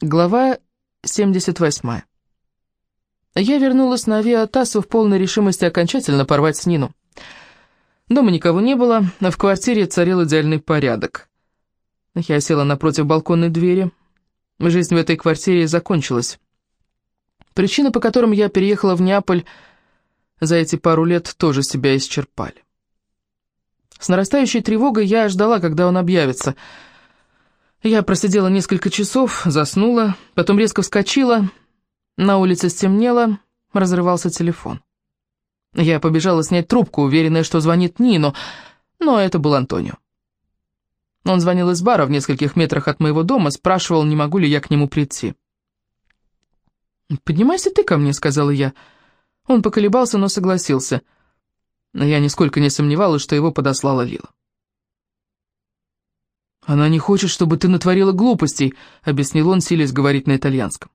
Глава 78. Я вернулась на авиатассу в полной решимости окончательно порвать с Нину. Дома никого не было, а в квартире царил идеальный порядок. Я села напротив балконной двери. Жизнь в этой квартире закончилась. Причины, по которым я переехала в Неаполь, за эти пару лет тоже себя исчерпали. С нарастающей тревогой я ждала, когда он объявится — я просидела несколько часов, заснула, потом резко вскочила. На улице стемнело, разрывался телефон. Я побежала снять трубку, уверенная, что звонит Нину, но это был Антонио. Он звонил из бара в нескольких метрах от моего дома, спрашивал, не могу ли я к нему прийти. «Поднимайся ты ко мне», — сказала я. Он поколебался, но согласился. Я нисколько не сомневалась, что его подослала Лила. «Она не хочет, чтобы ты натворила глупостей», — объяснил он, силясь говорить на итальянском.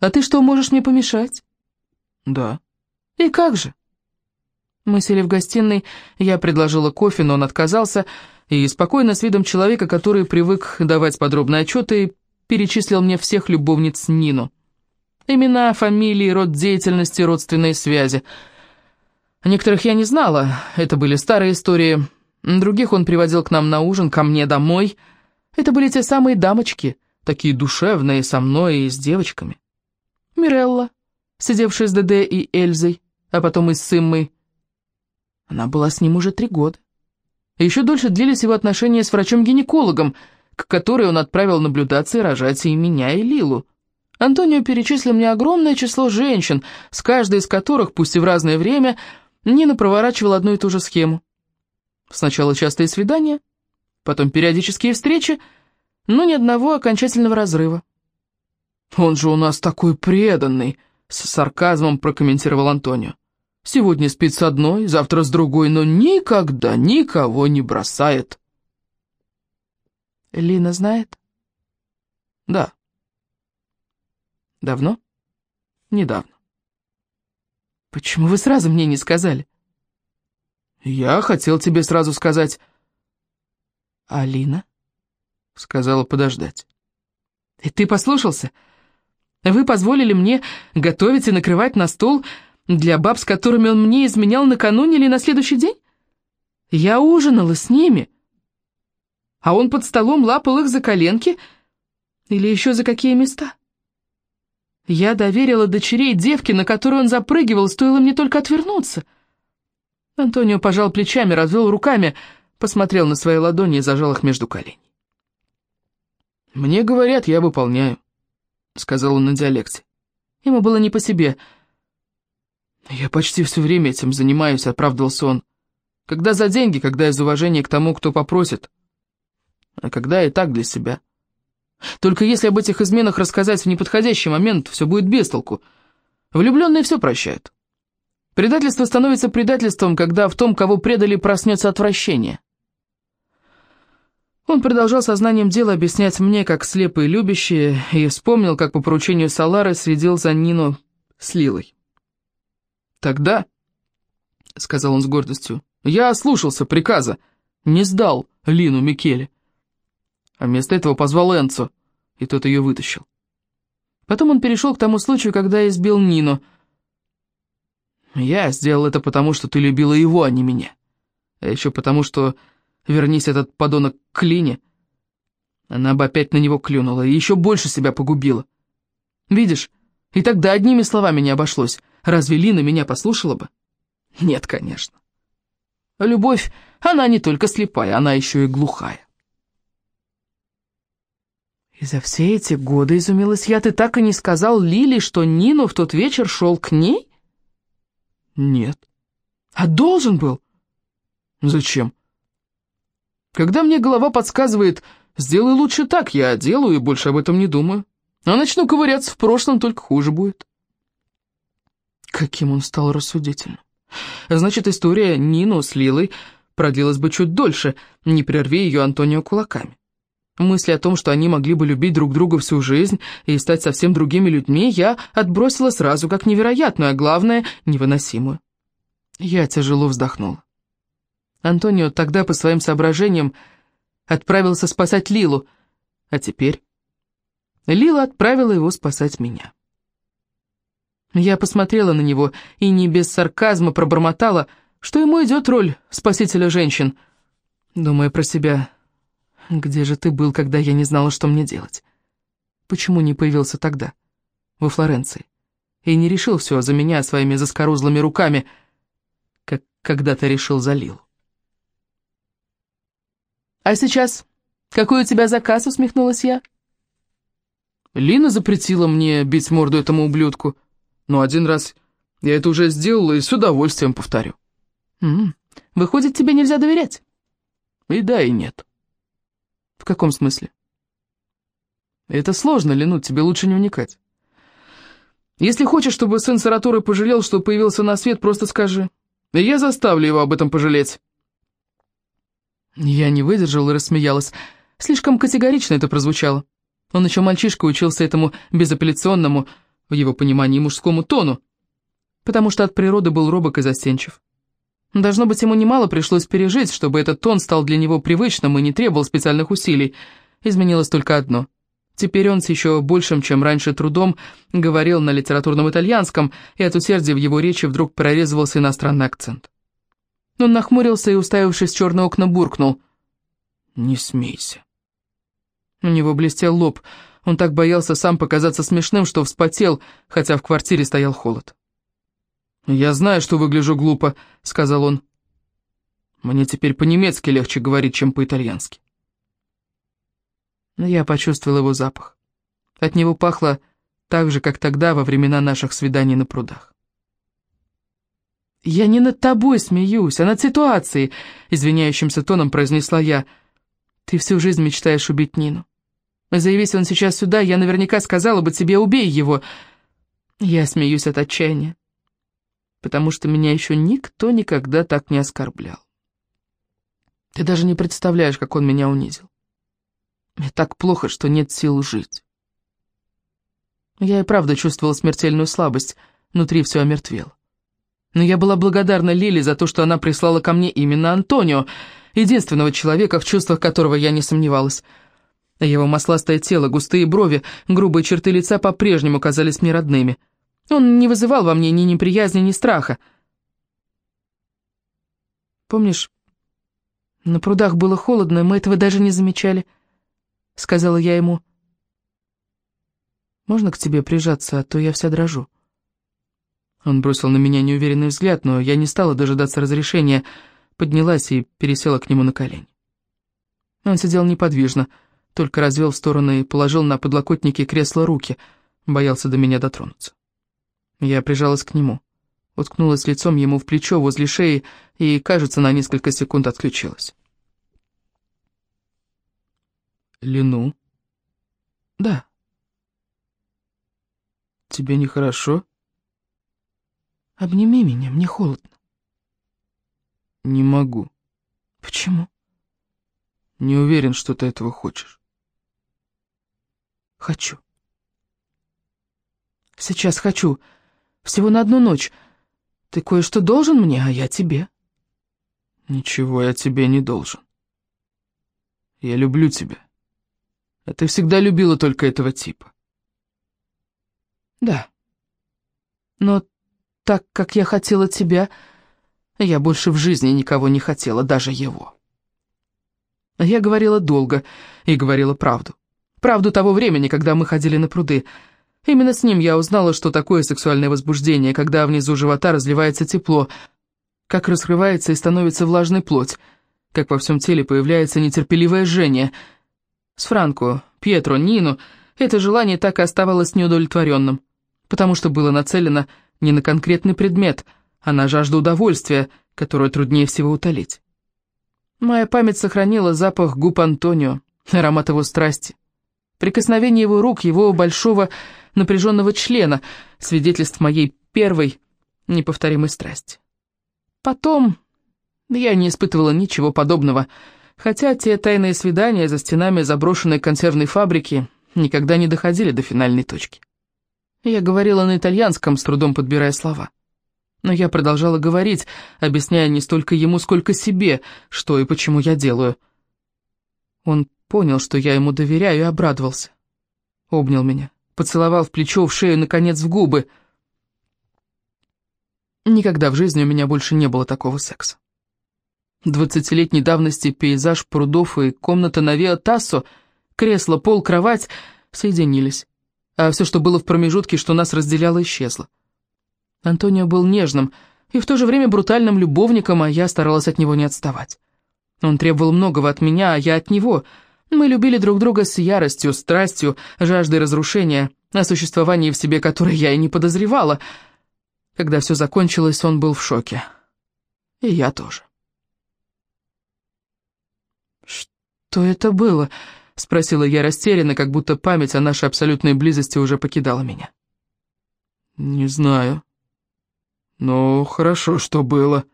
«А ты что, можешь мне помешать?» «Да». «И как же?» Мы сели в гостиной, я предложила кофе, но он отказался, и спокойно с видом человека, который привык давать подробные отчеты, перечислил мне всех любовниц Нину. Имена, фамилии, род деятельности, родственные связи. Некоторых я не знала, это были старые истории, Других он приводил к нам на ужин, ко мне домой. Это были те самые дамочки, такие душевные, со мной и с девочками. Мирелла, сидевшая с ДД и Эльзой, а потом и с Симмой. Она была с ним уже три года. И еще дольше длились его отношения с врачом-гинекологом, к которой он отправил наблюдаться и рожать и меня, и Лилу. Антонио перечислил мне огромное число женщин, с каждой из которых, пусть и в разное время, Нина проворачивала одну и ту же схему. Сначала частые свидания, потом периодические встречи, но ни одного окончательного разрыва. «Он же у нас такой преданный», — с сарказмом прокомментировал Антонио. «Сегодня спит с одной, завтра с другой, но никогда никого не бросает». «Лина знает?» «Да». «Давно?» «Недавно». «Почему вы сразу мне не сказали?» «Я хотел тебе сразу сказать...» «Алина?» — сказала подождать. «И ты послушался? Вы позволили мне готовить и накрывать на стол для баб, с которыми он мне изменял накануне или на следующий день? Я ужинала с ними, а он под столом лапал их за коленки или еще за какие места?» Я доверила дочерей девке, на которую он запрыгивал, стоило мне только отвернуться — Антонио пожал плечами, развел руками, посмотрел на свои ладони и зажал их между коленей. «Мне говорят, я выполняю», — сказал он на диалекте. Ему было не по себе. «Я почти все время этим занимаюсь», — оправдывался он. «Когда за деньги, когда из уважения к тому, кто попросит, а когда и так для себя. Только если об этих изменах рассказать в неподходящий момент, все будет без толку. Влюбленные все прощают». Предательство становится предательством, когда в том, кого предали, проснется отвращение. Он продолжал сознанием дела объяснять мне, как слепые любящие, и вспомнил, как по поручению Салары следил за Нину с Лилой. «Тогда», — сказал он с гордостью, — «я ослушался приказа, не сдал Лину Микеле, а вместо этого позвал Энцо, и тот ее вытащил. Потом он перешел к тому случаю, когда избил Нину — я сделал это потому, что ты любила его, а не меня. А еще потому, что, вернись этот подонок к Лине, она бы опять на него клюнула и еще больше себя погубила. Видишь, и тогда одними словами не обошлось. Разве Лина меня послушала бы? Нет, конечно. Любовь, она не только слепая, она еще и глухая. И за все эти годы, изумилась я, ты так и не сказал Лили, что Нину в тот вечер шел к ней? Нет. А должен был? Зачем? Когда мне голова подсказывает, сделай лучше так, я делаю и больше об этом не думаю. А начну ковыряться в прошлом, только хуже будет. Каким он стал рассудительным. Значит, история Нину с Лилой продлилась бы чуть дольше, не прерви ее Антонио кулаками. Мысли о том, что они могли бы любить друг друга всю жизнь и стать совсем другими людьми, я отбросила сразу как невероятную, а главное, невыносимую. Я тяжело вздохнула. Антонио тогда по своим соображениям отправился спасать Лилу, а теперь... Лила отправила его спасать меня. Я посмотрела на него и не без сарказма пробормотала, что ему идет роль спасителя женщин, думая про себя, где же ты был, когда я не знала, что мне делать? Почему не появился тогда, во Флоренции, и не решил все за меня своими заскорузлыми руками, как когда-то решил за Лилу? «А сейчас какой у тебя заказ?» — усмехнулась я. Лина запретила мне бить морду этому ублюдку, но один раз я это уже сделала и с удовольствием повторю. М -м, выходит, тебе нельзя доверять? И да, и нет. В каком смысле? Это сложно, Лену, тебе лучше не вникать. Если хочешь, чтобы сын Саратуры пожалел, что появился на свет, просто скажи. Я заставлю его об этом пожалеть. Я не выдержала и рассмеялась. Слишком категорично это прозвучало. Он еще мальчишка учился этому безапелляционному, в его понимании, мужскому тону, потому что от природы был робок и застенчив. Должно быть, ему немало пришлось пережить, чтобы этот тон стал для него привычным и не требовал специальных усилий. Изменилось только одно. Теперь он с еще большим, чем раньше, трудом говорил на литературном итальянском, и от усердия в его речи вдруг прорезывался иностранный акцент. Он нахмурился и, уставившись в черное окна, буркнул. «Не смейся». У него блестел лоб. Он так боялся сам показаться смешным, что вспотел, хотя в квартире стоял холод. «Я знаю, что выгляжу глупо», — сказал он. «Мне теперь по-немецки легче говорить, чем по-итальянски». Я почувствовал его запах. От него пахло так же, как тогда, во времена наших свиданий на прудах. «Я не над тобой смеюсь, а над ситуацией», — извиняющимся тоном произнесла я. «Ты всю жизнь мечтаешь убить Нину. Заявись он сейчас сюда, я наверняка сказала бы тебе, убей его». Я смеюсь от отчаяния потому что меня еще никто никогда так не оскорблял. Ты даже не представляешь, как он меня унизил. Мне так плохо, что нет сил жить. Я и правда чувствовала смертельную слабость, внутри все омертвело. Но я была благодарна Лили за то, что она прислала ко мне именно Антонио, единственного человека, в чувствах которого я не сомневалась. Его масластое тело, густые брови, грубые черты лица по-прежнему казались мне родными — он не вызывал во мне ни неприязни, ни страха. Помнишь, на прудах было холодно, мы этого даже не замечали, — сказала я ему. Можно к тебе прижаться, а то я вся дрожу. Он бросил на меня неуверенный взгляд, но я не стала дожидаться разрешения, поднялась и пересела к нему на колени. Он сидел неподвижно, только развел в стороны и положил на подлокотники кресла руки, боялся до меня дотронуться. Я прижалась к нему, уткнулась лицом ему в плечо возле шеи и, кажется, на несколько секунд отключилась. «Лину?» «Да». «Тебе нехорошо?» «Обними меня, мне холодно». «Не могу». «Почему?» «Не уверен, что ты этого хочешь». «Хочу». «Сейчас хочу». Всего на одну ночь. Ты кое-что должен мне, а я тебе». «Ничего я тебе не должен. Я люблю тебя. А ты всегда любила только этого типа». «Да. Но так, как я хотела тебя, я больше в жизни никого не хотела, даже его». Я говорила долго и говорила правду. Правду того времени, когда мы ходили на пруды, — Именно с ним я узнала, что такое сексуальное возбуждение, когда внизу живота разливается тепло, как раскрывается и становится влажной плоть, как во всем теле появляется нетерпеливое жжение. С Франко, Пьетро, Нину это желание так и оставалось неудовлетворенным, потому что было нацелено не на конкретный предмет, а на жажду удовольствия, которую труднее всего утолить. Моя память сохранила запах губ Антонио, аромат его страсти. Прикосновение его рук, его большого напряженного члена, свидетельств моей первой неповторимой страсти. Потом я не испытывала ничего подобного, хотя те тайные свидания за стенами заброшенной консервной фабрики никогда не доходили до финальной точки. Я говорила на итальянском, с трудом подбирая слова. Но я продолжала говорить, объясняя не столько ему, сколько себе, что и почему я делаю. Он понял, что я ему доверяю, и обрадовался. Обнял меня, поцеловал в плечо, в шею, наконец, в губы. Никогда в жизни у меня больше не было такого секса. Двадцатилетней давности пейзаж прудов и комната на Виа Тассо, кресло, пол, кровать соединились, а все, что было в промежутке, что нас разделяло, исчезло. Антонио был нежным и в то же время брутальным любовником, а я старалась от него не отставать. Он требовал многого от меня, а я от него. Мы любили друг друга с яростью, страстью, жаждой разрушения, о существовании в себе которой я и не подозревала. Когда все закончилось, он был в шоке. И я тоже. «Что это было?» — спросила я растерянно, как будто память о нашей абсолютной близости уже покидала меня. «Не знаю. Но хорошо, что было».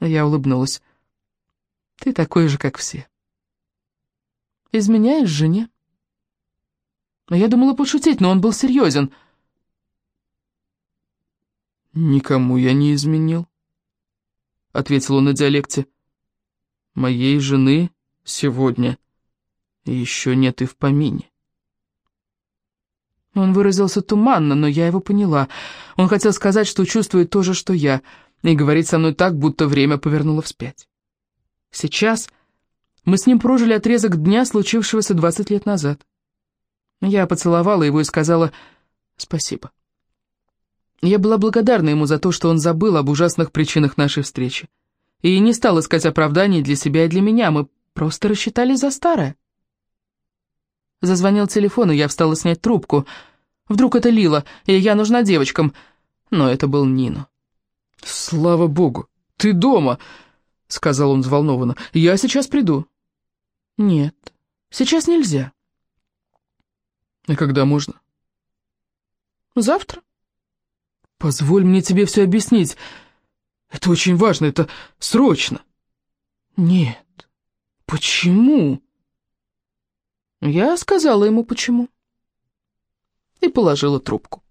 Я улыбнулась. «Ты такой же, как все. Изменяешь жене?» Я думала пошутить, но он был серьезен. «Никому я не изменил», — ответил он на диалекте моей жены сегодня еще нет и в помине. Он выразился туманно, но я его поняла. Он хотел сказать, что чувствует то же, что я, и говорит со мной так, будто время повернуло вспять. Сейчас мы с ним прожили отрезок дня, случившегося 20 лет назад. Я поцеловала его и сказала спасибо. Я была благодарна ему за то, что он забыл об ужасных причинах нашей встречи и не стал искать оправданий для себя и для меня, мы просто рассчитались за старое. Зазвонил телефон, и я встала снять трубку. Вдруг это Лила, и я нужна девочкам. Но это был Нино. «Слава богу, ты дома!» — сказал он взволнованно. «Я сейчас приду». «Нет, сейчас нельзя». «И когда можно?» «Завтра». «Позволь мне тебе все объяснить». Это очень важно, это срочно. Нет. Почему? Я сказала ему почему. И положила трубку.